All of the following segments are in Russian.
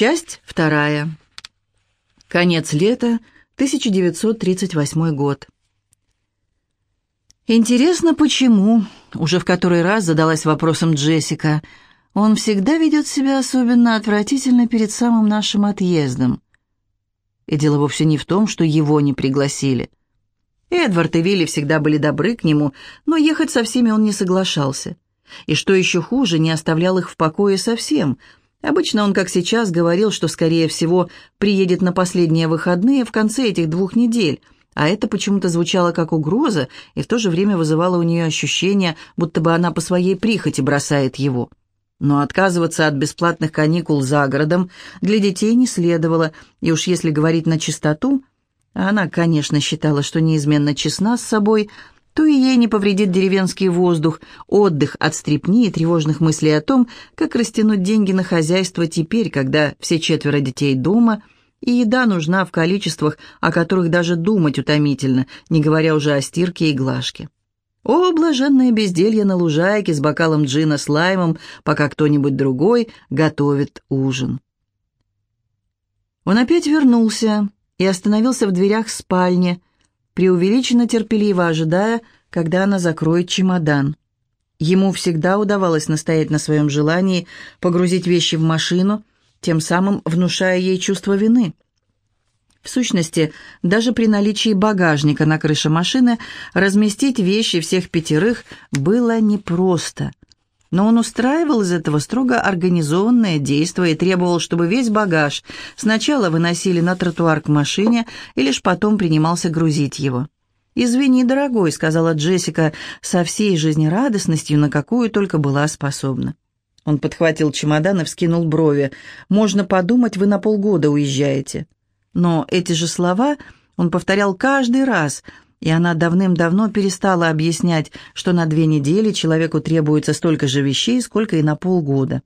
Часть вторая. Конец лета, 1938 год. Интересно, почему, уже в который раз задалась вопросом Джессика, он всегда ведет себя особенно отвратительно перед самым нашим отъездом. И дело вовсе не в том, что его не пригласили. Эдвард и Вилли всегда были добры к нему, но ехать со всеми он не соглашался. И что еще хуже, не оставлял их в покое совсем – Обычно он, как сейчас, говорил, что, скорее всего, приедет на последние выходные в конце этих двух недель, а это почему-то звучало как угроза и в то же время вызывало у нее ощущение, будто бы она по своей прихоти бросает его. Но отказываться от бесплатных каникул за городом для детей не следовало, и уж если говорить на чистоту, она, конечно, считала, что неизменно честна с собой – то и ей не повредит деревенский воздух, отдых от стрепни и тревожных мыслей о том, как растянуть деньги на хозяйство теперь, когда все четверо детей дома, и еда нужна в количествах, о которых даже думать утомительно, не говоря уже о стирке и глажке. О, блаженное безделье на лужайке с бокалом джина с лаймом, пока кто-нибудь другой готовит ужин. Он опять вернулся и остановился в дверях спальни, преувеличенно терпеливо ожидая, когда она закроет чемодан. Ему всегда удавалось настоять на своем желании погрузить вещи в машину, тем самым внушая ей чувство вины. В сущности, даже при наличии багажника на крыше машины разместить вещи всех пятерых было непросто. Но он устраивал из этого строго организованное действие и требовал, чтобы весь багаж сначала выносили на тротуар к машине и лишь потом принимался грузить его. «Извини, дорогой», — сказала Джессика со всей жизнерадостностью, на какую только была способна. Он подхватил чемодан и вскинул брови. «Можно подумать, вы на полгода уезжаете». Но эти же слова он повторял каждый раз — и она давным-давно перестала объяснять, что на две недели человеку требуется столько же вещей, сколько и на полгода.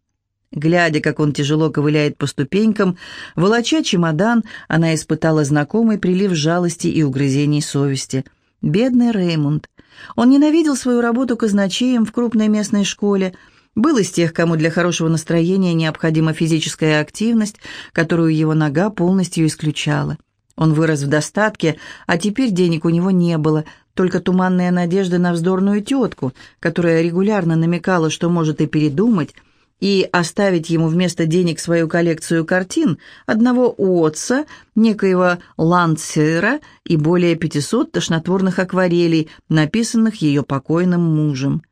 Глядя, как он тяжело ковыляет по ступенькам, волоча чемодан, она испытала знакомый прилив жалости и угрызений совести. Бедный Реймонд. Он ненавидел свою работу казначеем в крупной местной школе, был из тех, кому для хорошего настроения необходима физическая активность, которую его нога полностью исключала. Он вырос в достатке, а теперь денег у него не было, только туманная надежда на вздорную тетку, которая регулярно намекала, что может и передумать, и оставить ему вместо денег свою коллекцию картин, одного Уотса, некоего Ландсера и более 500 тошнотворных акварелей, написанных ее покойным мужем.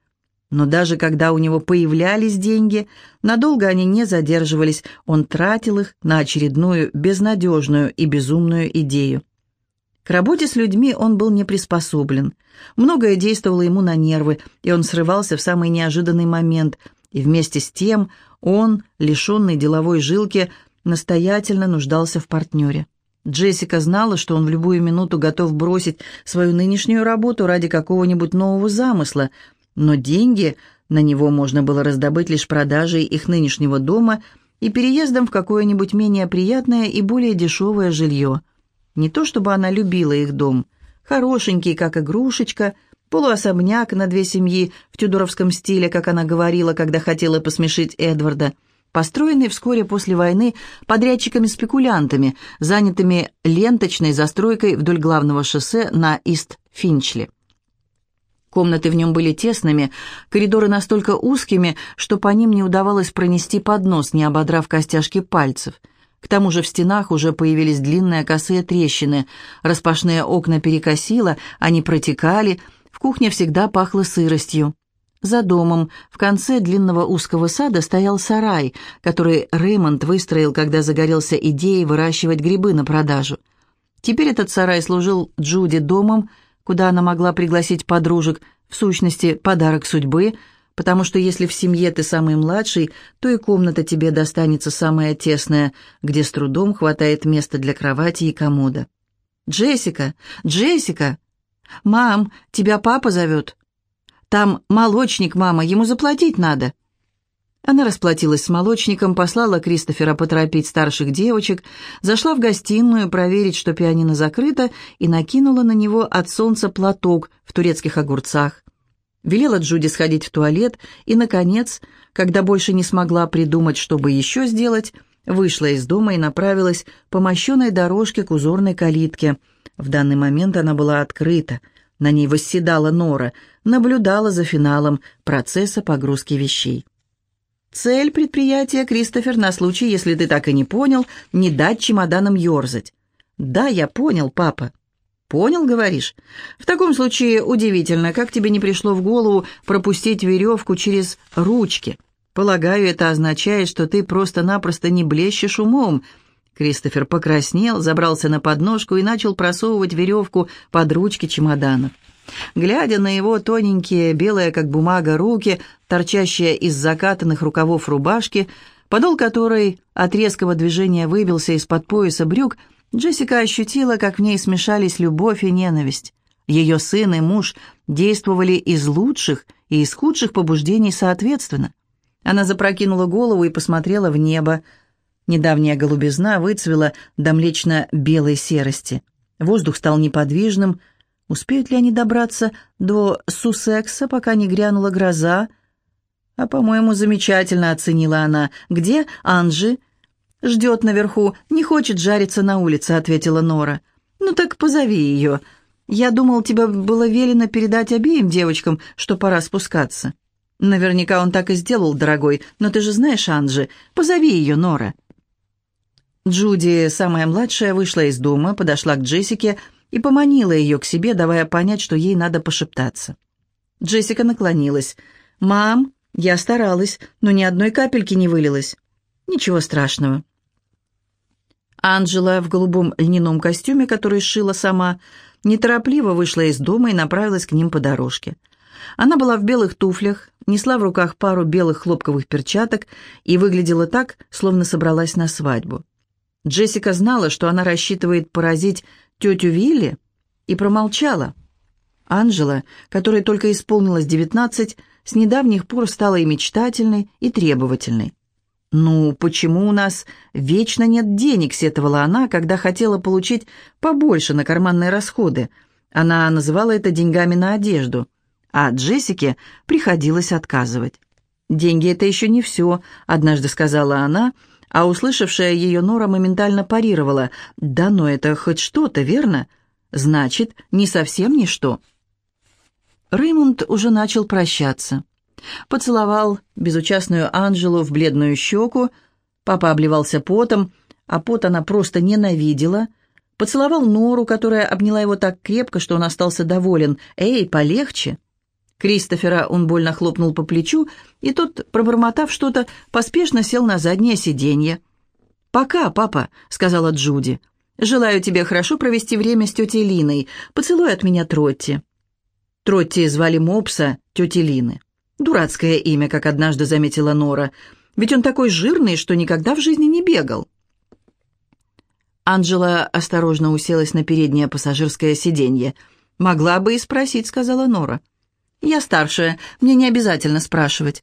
Но даже когда у него появлялись деньги, надолго они не задерживались, он тратил их на очередную безнадежную и безумную идею. К работе с людьми он был не приспособлен. Многое действовало ему на нервы, и он срывался в самый неожиданный момент, и вместе с тем он, лишенный деловой жилки, настоятельно нуждался в партнере. Джессика знала, что он в любую минуту готов бросить свою нынешнюю работу ради какого-нибудь нового замысла – но деньги на него можно было раздобыть лишь продажей их нынешнего дома и переездом в какое-нибудь менее приятное и более дешевое жилье. Не то чтобы она любила их дом. Хорошенький, как игрушечка, полуособняк на две семьи в тюдоровском стиле, как она говорила, когда хотела посмешить Эдварда, построенный вскоре после войны подрядчиками-спекулянтами, занятыми ленточной застройкой вдоль главного шоссе на Ист-Финчли. Комнаты в нем были тесными, коридоры настолько узкими, что по ним не удавалось пронести поднос, не ободрав костяшки пальцев. К тому же в стенах уже появились длинные косые трещины, распашные окна перекосило, они протекали, в кухне всегда пахло сыростью. За домом, в конце длинного узкого сада, стоял сарай, который Реймонд выстроил, когда загорелся идеей выращивать грибы на продажу. Теперь этот сарай служил Джуди домом, куда она могла пригласить подружек, в сущности, подарок судьбы, потому что если в семье ты самый младший, то и комната тебе достанется самая тесная, где с трудом хватает места для кровати и комода. «Джессика! Джессика! Мам, тебя папа зовет!» «Там молочник, мама, ему заплатить надо!» Она расплатилась с молочником, послала Кристофера поторопить старших девочек, зашла в гостиную проверить, что пианино закрыто, и накинула на него от солнца платок в турецких огурцах. Велела Джуди сходить в туалет и, наконец, когда больше не смогла придумать, чтобы еще сделать, вышла из дома и направилась по мощенной дорожке к узорной калитке. В данный момент она была открыта. На ней восседала Нора, наблюдала за финалом процесса погрузки вещей. Цель предприятия, Кристофер, на случай, если ты так и не понял, не дать чемоданам ерзать. Да, я понял, папа. Понял, говоришь? В таком случае удивительно, как тебе не пришло в голову пропустить веревку через ручки. Полагаю, это означает, что ты просто-напросто не блещешь умом. Кристофер покраснел, забрался на подножку и начал просовывать веревку под ручки чемоданов. Глядя на его тоненькие, белые как бумага, руки, торчащие из закатанных рукавов рубашки, подол которой от резкого движения выбился из-под пояса брюк, Джессика ощутила, как в ней смешались любовь и ненависть. Ее сын и муж действовали из лучших и из худших побуждений соответственно. Она запрокинула голову и посмотрела в небо. Недавняя голубизна выцвела до млечно-белой серости. Воздух стал неподвижным, Успеют ли они добраться до Сусекса, пока не грянула гроза? А, по-моему, замечательно оценила она. Где Анжи? Ждет наверху, не хочет жариться на улице, ответила Нора. Ну так позови ее. Я думал, тебе было велено передать обеим девочкам, что пора спускаться. Наверняка он так и сделал, дорогой, но ты же знаешь Анжи. Позови ее, Нора. Джуди, самая младшая, вышла из дома, подошла к Джессике и поманила ее к себе, давая понять, что ей надо пошептаться. Джессика наклонилась. «Мам, я старалась, но ни одной капельки не вылилось. Ничего страшного». Анжела в голубом льняном костюме, который сшила сама, неторопливо вышла из дома и направилась к ним по дорожке. Она была в белых туфлях, несла в руках пару белых хлопковых перчаток и выглядела так, словно собралась на свадьбу. Джессика знала, что она рассчитывает поразить тетю Вилли и промолчала. Анжела, которой только исполнилось девятнадцать, с недавних пор стала и мечтательной, и требовательной. «Ну, почему у нас вечно нет денег?» — сетовала она, когда хотела получить побольше на карманные расходы. Она называла это деньгами на одежду, а Джессике приходилось отказывать. «Деньги — это еще не все», — однажды сказала она, — а услышавшая ее Нора моментально парировала. «Да, но это хоть что-то, верно? Значит, не совсем ничто». Реймонд уже начал прощаться. Поцеловал безучастную Анжелу в бледную щеку, папа обливался потом, а пот она просто ненавидела. Поцеловал Нору, которая обняла его так крепко, что он остался доволен. «Эй, полегче!» Кристофера он больно хлопнул по плечу, и тот, пробормотав что-то, поспешно сел на заднее сиденье. «Пока, папа», — сказала Джуди. «Желаю тебе хорошо провести время с тетей Линой. Поцелуй от меня Тротти». Тротти звали Мопса тети Лины. Дурацкое имя, как однажды заметила Нора. Ведь он такой жирный, что никогда в жизни не бегал. Анджела осторожно уселась на переднее пассажирское сиденье. «Могла бы и спросить», — сказала Нора. «Я старшая, мне не обязательно спрашивать».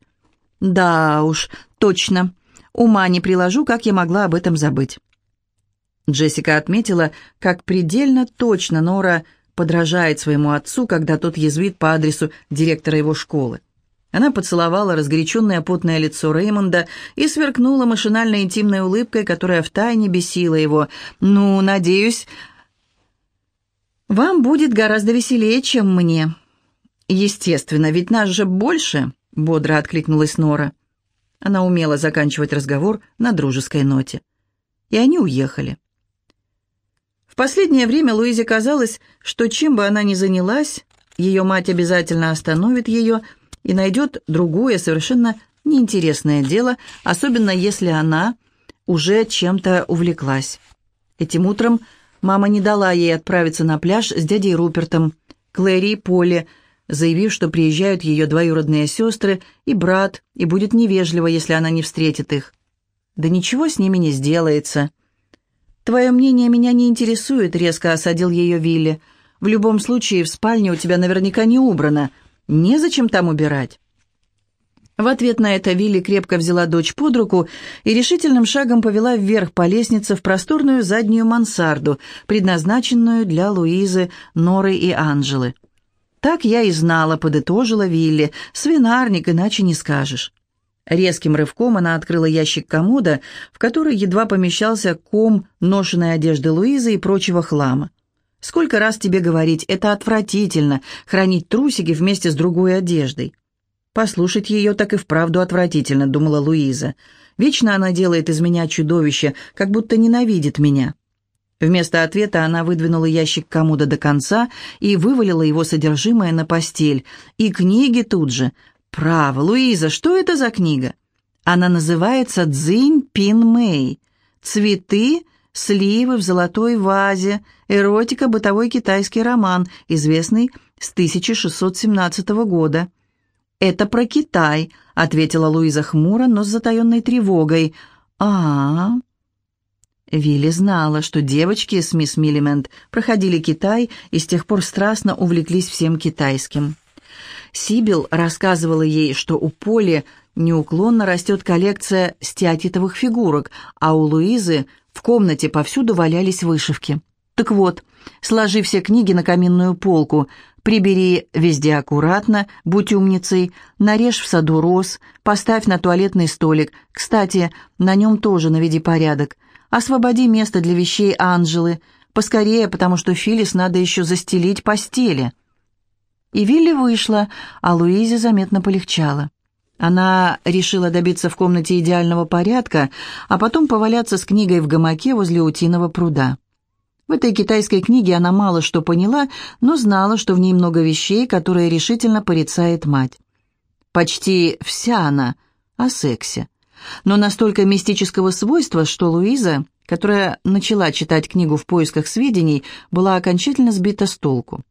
«Да уж, точно. Ума не приложу, как я могла об этом забыть». Джессика отметила, как предельно точно Нора подражает своему отцу, когда тот язвит по адресу директора его школы. Она поцеловала разгоряченное потное лицо Реймонда и сверкнула машинальной интимной улыбкой, которая втайне бесила его. «Ну, надеюсь, вам будет гораздо веселее, чем мне». «Естественно, ведь нас же больше», — бодро откликнулась Нора. Она умела заканчивать разговор на дружеской ноте. И они уехали. В последнее время Луизе казалось, что чем бы она ни занялась, ее мать обязательно остановит ее и найдет другое, совершенно неинтересное дело, особенно если она уже чем-то увлеклась. Этим утром мама не дала ей отправиться на пляж с дядей Рупертом. Клэри и Полли заявив, что приезжают ее двоюродные сестры и брат, и будет невежливо, если она не встретит их. Да ничего с ними не сделается. «Твое мнение меня не интересует», — резко осадил ее Вилли. «В любом случае, в спальне у тебя наверняка не убрано. Незачем там убирать». В ответ на это Вилли крепко взяла дочь под руку и решительным шагом повела вверх по лестнице в просторную заднюю мансарду, предназначенную для Луизы, Норы и Анжелы. «Так я и знала», — подытожила Вилли. «Свинарник, иначе не скажешь». Резким рывком она открыла ящик комода, в который едва помещался ком ношенной одежды Луизы и прочего хлама. «Сколько раз тебе говорить, это отвратительно, хранить трусики вместе с другой одеждой». «Послушать ее так и вправду отвратительно», — думала Луиза. «Вечно она делает из меня чудовище, как будто ненавидит меня». Вместо ответа она выдвинула ящик комода до конца и вывалила его содержимое на постель. И книги тут же. «Право, Луиза, что это за книга?» Она называется «Цзинь Пин Мэй». «Цветы, сливы в золотой вазе», эротика, бытовой китайский роман, известный с 1617 года. «Это про Китай», — ответила Луиза хмуро, но с затаенной тревогой. а, -а, -а. Вилли знала, что девочки с мисс Миллимент проходили Китай и с тех пор страстно увлеклись всем китайским. Сибил рассказывала ей, что у Поли неуклонно растет коллекция стеатитовых фигурок, а у Луизы в комнате повсюду валялись вышивки. Так вот, сложи все книги на каминную полку, прибери везде аккуратно, будь умницей, нарежь в саду роз, поставь на туалетный столик. Кстати, на нем тоже наведи порядок. Освободи место для вещей Анжелы. Поскорее, потому что Филис надо еще застелить постели. И Вилли вышла, а Луизе заметно полегчало. Она решила добиться в комнате идеального порядка, а потом поваляться с книгой в гамаке возле утиного пруда. В этой китайской книге она мало что поняла, но знала, что в ней много вещей, которые решительно порицает мать. Почти вся она о сексе, но настолько мистического свойства, что Луиза, которая начала читать книгу в поисках сведений, была окончательно сбита с толку.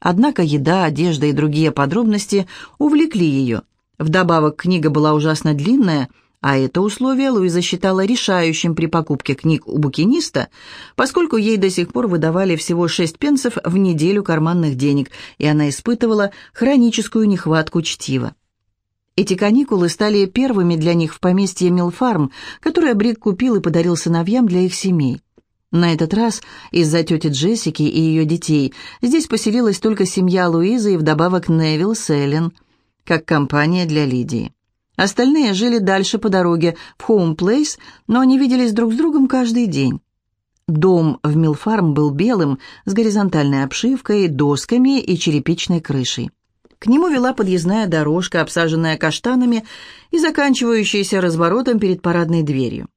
Однако еда, одежда и другие подробности увлекли ее. Вдобавок книга была ужасно длинная, а это условие Луиза считала решающим при покупке книг у букиниста, поскольку ей до сих пор выдавали всего шесть пенсов в неделю карманных денег, и она испытывала хроническую нехватку чтива. Эти каникулы стали первыми для них в поместье Милл-Фарм, которое Бриг купил и подарил сыновьям для их семей. На этот раз из-за тети Джессики и ее детей здесь поселилась только семья Луизы и вдобавок Невилл с Эллен, как компания для Лидии. Остальные жили дальше по дороге в Хоум-Плейс, но они виделись друг с другом каждый день. Дом в Милфарм был белым, с горизонтальной обшивкой, досками и черепичной крышей. К нему вела подъездная дорожка, обсаженная каштанами и заканчивающаяся разворотом перед парадной дверью.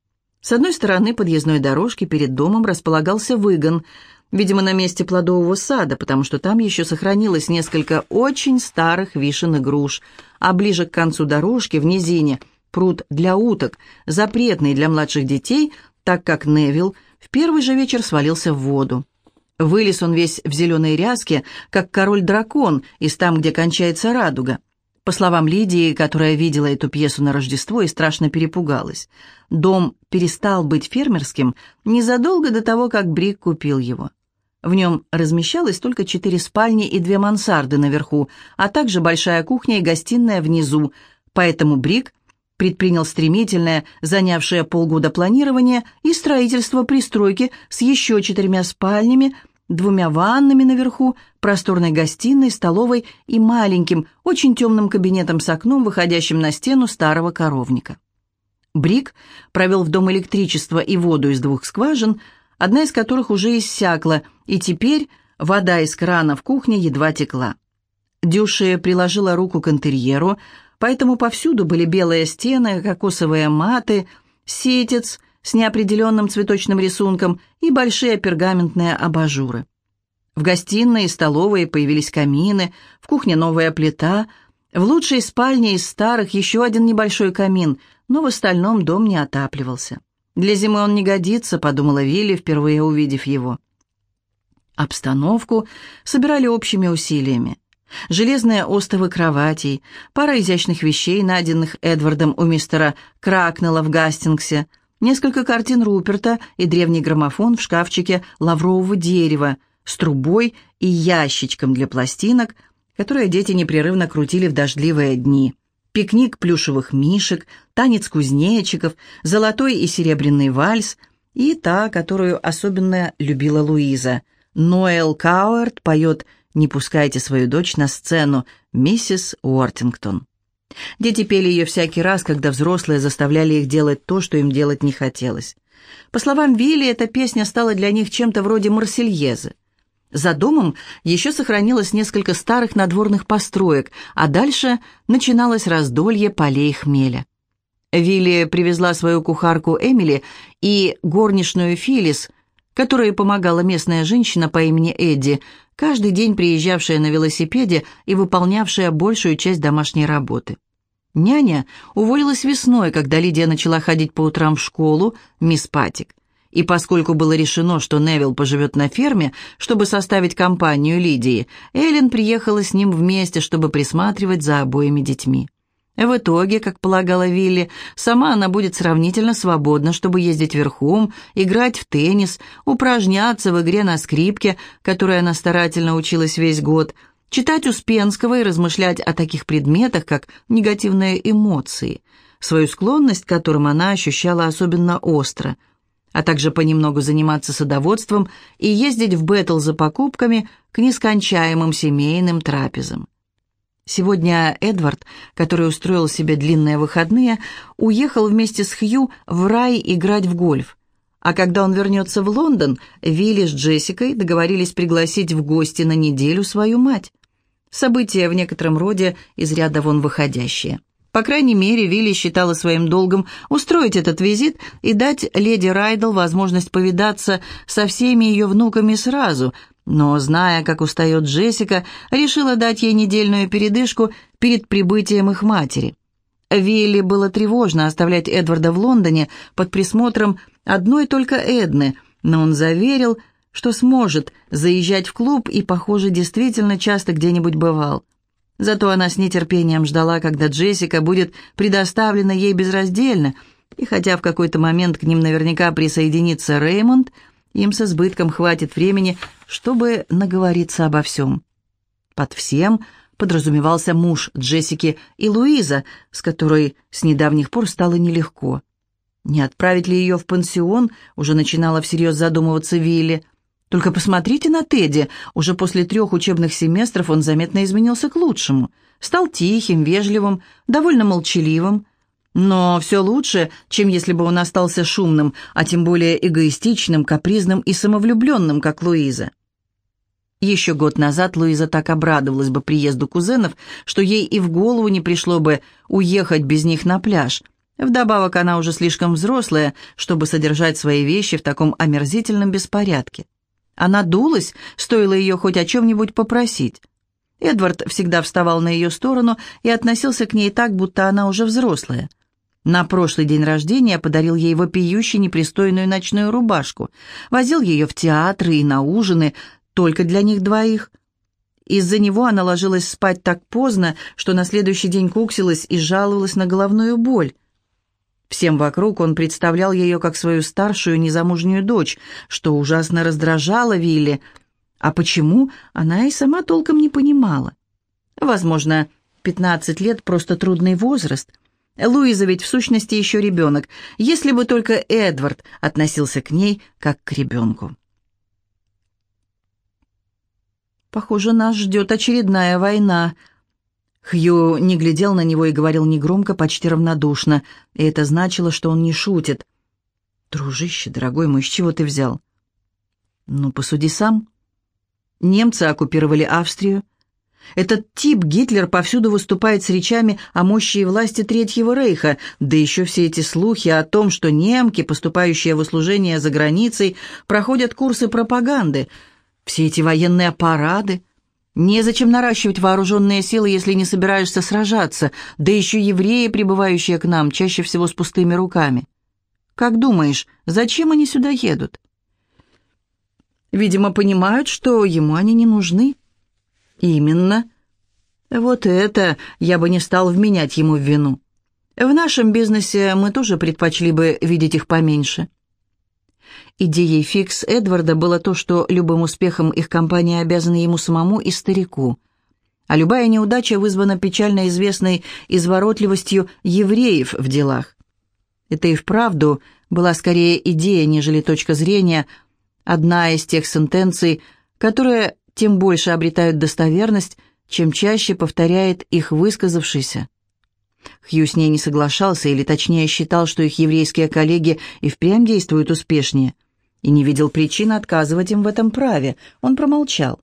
С одной стороны подъездной дорожки перед домом располагался выгон, видимо, на месте плодового сада, потому что там еще сохранилось несколько очень старых вишен и груш, а ближе к концу дорожки, в низине, пруд для уток, запретный для младших детей, так как Невил в первый же вечер свалился в воду. Вылез он весь в зеленой ряске, как король-дракон из там, где кончается радуга. По словам Лидии, которая видела эту пьесу на Рождество и страшно перепугалась, дом перестал быть фермерским незадолго до того, как Брик купил его. В нем размещалось только четыре спальни и две мансарды наверху, а также большая кухня и гостиная внизу, поэтому Брик предпринял стремительное, занявшее полгода планирование и строительство пристройки с еще четырьмя спальнями – двумя ваннами наверху, просторной гостиной, столовой и маленьким, очень темным кабинетом с окном, выходящим на стену старого коровника. Брик провел в дом электричество и воду из двух скважин, одна из которых уже иссякла, и теперь вода из крана в кухне едва текла. Дюши приложила руку к интерьеру, поэтому повсюду были белые стены, кокосовые маты, сетец — с неопределенным цветочным рисунком и большие пергаментные абажуры. В гостиной и столовой появились камины, в кухне новая плита, в лучшей спальне из старых еще один небольшой камин, но в остальном дом не отапливался. «Для зимы он не годится», — подумала Вилли, впервые увидев его. Обстановку собирали общими усилиями. Железные остовы кроватей, пара изящных вещей, найденных Эдвардом у мистера Кракнелла в Гастингсе — несколько картин Руперта и древний граммофон в шкафчике лаврового дерева с трубой и ящичком для пластинок, которые дети непрерывно крутили в дождливые дни. Пикник плюшевых мишек, танец кузнечиков, золотой и серебряный вальс и та, которую особенно любила Луиза. Ноэл Кауэрт поет «Не пускайте свою дочь на сцену, миссис Уортингтон». Дети пели ее всякий раз, когда взрослые заставляли их делать то, что им делать не хотелось. По словам Вилли, эта песня стала для них чем-то вроде марсельезы. За домом еще сохранилось несколько старых надворных построек, а дальше начиналось раздолье полей хмеля. Вилли привезла свою кухарку Эмили и горничную Филис, которой помогала местная женщина по имени Эдди, каждый день приезжавшая на велосипеде и выполнявшая большую часть домашней работы. Няня уволилась весной, когда Лидия начала ходить по утрам в школу, мисс Патик. И поскольку было решено, что Невил поживет на ферме, чтобы составить компанию Лидии, Эллен приехала с ним вместе, чтобы присматривать за обоими детьми. В итоге, как полагала Вилли, сама она будет сравнительно свободна, чтобы ездить верхом, играть в теннис, упражняться в игре на скрипке, которой она старательно училась весь год, читать Успенского и размышлять о таких предметах, как негативные эмоции, свою склонность к которым она ощущала особенно остро – а также понемногу заниматься садоводством и ездить в Беттл за покупками к нескончаемым семейным трапезам. Сегодня Эдвард, который устроил себе длинные выходные, уехал вместе с Хью в рай играть в гольф. А когда он вернется в Лондон, Вилли с Джессикой договорились пригласить в гости на неделю свою мать. Событие в некотором роде из ряда вон выходящее. По крайней мере, Вилли считала своим долгом устроить этот визит и дать леди Райдл возможность повидаться со всеми ее внуками сразу, но, зная, как устает Джессика, решила дать ей недельную передышку перед прибытием их матери. Вилли было тревожно оставлять Эдварда в Лондоне под присмотром одной только Эдны, но он заверил, что сможет заезжать в клуб и, похоже, действительно часто где-нибудь бывал. Зато она с нетерпением ждала, когда Джессика будет предоставлена ей безраздельно, и хотя в какой-то момент к ним наверняка присоединится Реймонд, им с избытком хватит времени, чтобы наговориться обо всем. Под всем подразумевался муж Джессики и Луиза, с которой с недавних пор стало нелегко. Не отправить ли ее в пансион, уже начинала всерьез задумываться Вилли. Только посмотрите на Тедди. Уже после трех учебных семестров он заметно изменился к лучшему. Стал тихим, вежливым, довольно молчаливым. Но все лучше, чем если бы он остался шумным, а тем более эгоистичным, капризным и самовлюбленным, как Луиза. Еще год назад Луиза так обрадовалась бы приезду кузенов, что ей и в голову не пришло бы уехать без них на пляж. Вдобавок она уже слишком взрослая, чтобы содержать свои вещи в таком омерзительном беспорядке. Она дулась, стоило ее хоть о чем-нибудь попросить. Эдвард всегда вставал на ее сторону и относился к ней так, будто она уже взрослая. На прошлый день рождения подарил ей вопиюще непристойную ночную рубашку, возил ее в театры и на ужины, только для них двоих. Из-за него она ложилась спать так поздно, что на следующий день куксилась и жаловалась на головную боль. Всем вокруг он представлял ее как свою старшую незамужнюю дочь, что ужасно раздражало Вилли. А почему, она и сама толком не понимала. Возможно, 15 лет — просто трудный возраст. Луиза ведь в сущности еще ребенок, если бы только Эдвард относился к ней как к ребенку. «Похоже, нас ждет очередная война», Хью не глядел на него и говорил негромко, почти равнодушно, и это значило, что он не шутит. «Дружище, дорогой мой, с чего ты взял?» «Ну, посуди сам. Немцы оккупировали Австрию. Этот тип Гитлер повсюду выступает с речами о мощи и власти Третьего Рейха, да еще все эти слухи о том, что немки, поступающие в услужение за границей, проходят курсы пропаганды, все эти военные парады». Незачем наращивать вооруженные силы, если не собираешься сражаться, да еще евреи, прибывающие к нам, чаще всего с пустыми руками. Как думаешь, зачем они сюда едут? Видимо, понимают, что ему они не нужны. Именно. Вот это я бы не стал вменять ему в вину. В нашем бизнесе мы тоже предпочли бы видеть их поменьше. Идеей фикс Эдварда было то, что любым успехом их компания обязана ему самому и старику. А любая неудача вызвана печально известной изворотливостью евреев в делах. Это и вправду была скорее идея, нежели точка зрения, одна из тех сентенций, которые тем больше обретают достоверность, чем чаще повторяет их высказавшийся. Хью с ней не соглашался, или точнее считал, что их еврейские коллеги и впрямь действуют успешнее, и не видел причин отказывать им в этом праве. Он промолчал.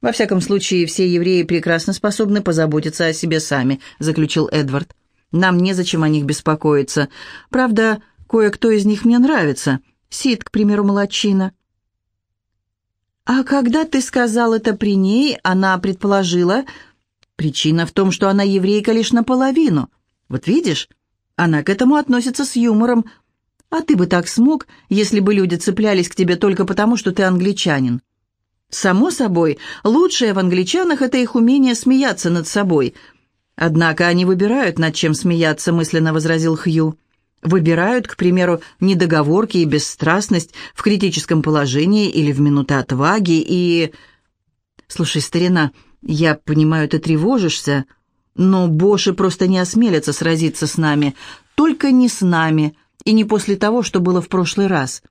«Во всяком случае, все евреи прекрасно способны позаботиться о себе сами», — заключил Эдвард. «Нам незачем о них беспокоиться. Правда, кое-кто из них мне нравится. Сид, к примеру, молодчина». «А когда ты сказал это при ней, она предположила...» «Причина в том, что она еврейка лишь наполовину. Вот видишь, она к этому относится с юмором. А ты бы так смог, если бы люди цеплялись к тебе только потому, что ты англичанин?» Само собой, лучшее в англичанах – это их умение смеяться над собой. Однако они выбирают, над чем смеяться, мысленно возразил Хью. Выбирают, к примеру, недоговорки и бесстрастность в критическом положении или в минуты отваги и... Слушай, старина, я понимаю, ты тревожишься, но Боши просто не осмелятся сразиться с нами. Только не с нами и не после того, что было в прошлый раз.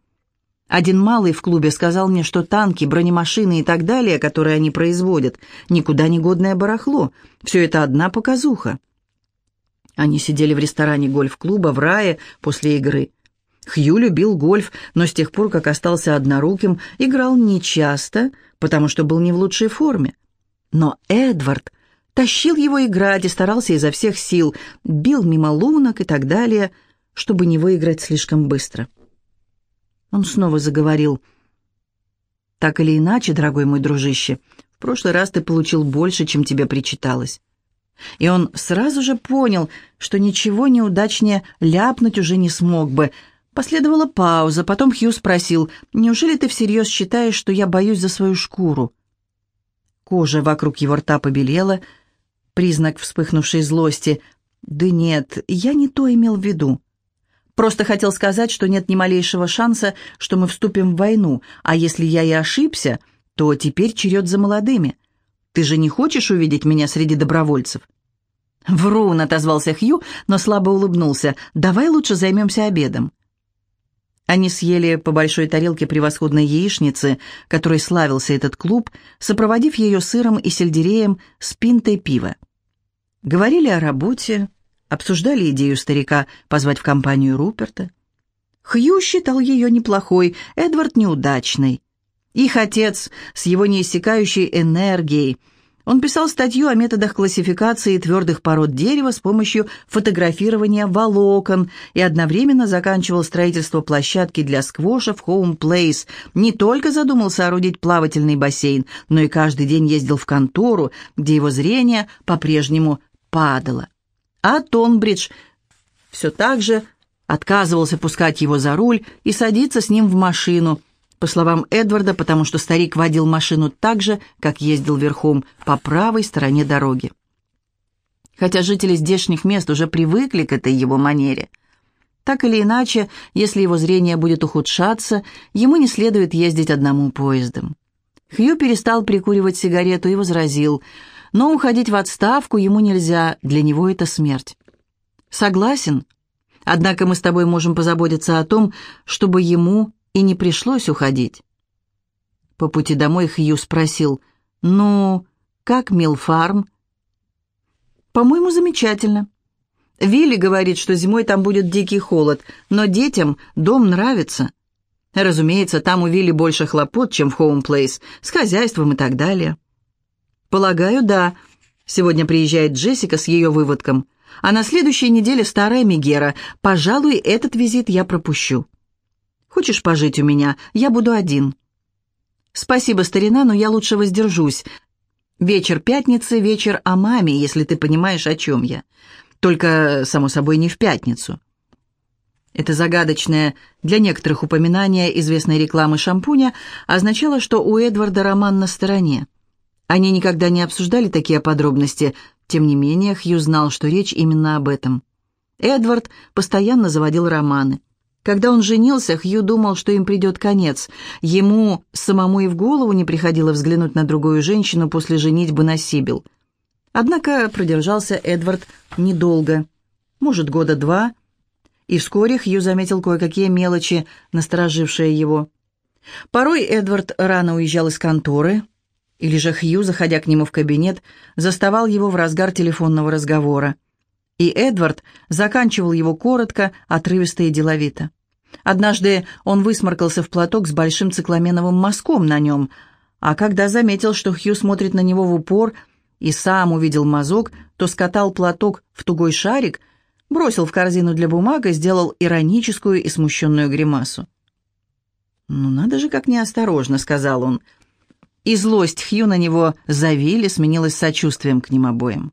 Один малый в клубе сказал мне, что танки, бронемашины и так далее, которые они производят, никуда не годное барахло. Все это одна показуха. Они сидели в ресторане гольф-клуба в рае после игры. Хью любил гольф, но с тех пор, как остался одноруким, играл нечасто, потому что был не в лучшей форме. Но Эдвард тащил его играть и старался изо всех сил, бил мимо лунок и так далее, чтобы не выиграть слишком быстро. Он снова заговорил. «Так или иначе, дорогой мой дружище, в прошлый раз ты получил больше, чем тебе причиталось». И он сразу же понял, что ничего неудачнее ляпнуть уже не смог бы. Последовала пауза, потом Хью спросил, «Неужели ты всерьез считаешь, что я боюсь за свою шкуру?» Кожа вокруг его рта побелела, признак вспыхнувшей злости. «Да нет, я не то имел в виду. Просто хотел сказать, что нет ни малейшего шанса, что мы вступим в войну, а если я и ошибся, то теперь черед за молодыми. Ты же не хочешь увидеть меня среди добровольцев?» «Врун», — отозвался Хью, но слабо улыбнулся. «Давай лучше займемся обедом». Они съели по большой тарелке превосходной яичницы, которой славился этот клуб, сопроводив ее сыром и сельдереем с пинтой пива. Говорили о работе, обсуждали идею старика позвать в компанию Руперта. Хью считал ее неплохой, Эдвард неудачной. Их отец с его неиссякающей энергией. Он писал статью о методах классификации твердых пород дерева с помощью фотографирования волокон и одновременно заканчивал строительство площадки для сквоша в Home Place. Не только задумал соорудить плавательный бассейн, но и каждый день ездил в контору, где его зрение по-прежнему падало а Тонбридж все так же отказывался пускать его за руль и садиться с ним в машину, по словам Эдварда, потому что старик водил машину так же, как ездил верхом, по правой стороне дороги. Хотя жители здешних мест уже привыкли к этой его манере. Так или иначе, если его зрение будет ухудшаться, ему не следует ездить одному поездом. Хью перестал прикуривать сигарету и возразил – но уходить в отставку ему нельзя, для него это смерть. Согласен. Однако мы с тобой можем позаботиться о том, чтобы ему и не пришлось уходить. По пути домой Хью спросил, «Ну, как Милфарм?» «По-моему, замечательно. Вилли говорит, что зимой там будет дикий холод, но детям дом нравится. Разумеется, там у Вилли больше хлопот, чем в Хоумплейс, с хозяйством и так далее». «Полагаю, да. Сегодня приезжает Джессика с ее выводком, а на следующей неделе старая Мегера. Пожалуй, этот визит я пропущу. Хочешь пожить у меня? Я буду один». «Спасибо, старина, но я лучше воздержусь. Вечер пятницы, вечер о маме, если ты понимаешь, о чем я. Только, само собой, не в пятницу». Это загадочное для некоторых упоминание известной рекламы шампуня означало, что у Эдварда роман на стороне. Они никогда не обсуждали такие подробности, тем не менее Хью знал, что речь именно об этом. Эдвард постоянно заводил романы. Когда он женился, Хью думал, что им придет конец. Ему самому и в голову не приходило взглянуть на другую женщину после женитьбы на Сибил. Однако продержался Эдвард недолго, может, года два, и вскоре Хью заметил кое-какие мелочи, насторожившие его. Порой Эдвард рано уезжал из конторы, или же Хью, заходя к нему в кабинет, заставал его в разгар телефонного разговора. И Эдвард заканчивал его коротко, отрывисто и деловито. Однажды он высморкался в платок с большим цикламеновым мазком на нем, а когда заметил, что Хью смотрит на него в упор и сам увидел мазок, то скатал платок в тугой шарик, бросил в корзину для бумаг и сделал ироническую и смущенную гримасу. «Ну надо же, как неосторожно», — сказал он. И злость Хью на него завили, сменилась сочувствием к ним обоим.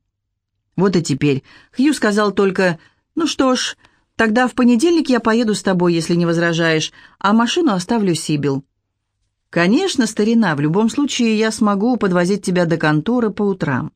Вот и теперь Хью сказал только «Ну что ж, тогда в понедельник я поеду с тобой, если не возражаешь, а машину оставлю Сибил». «Конечно, старина, в любом случае я смогу подвозить тебя до конторы по утрам».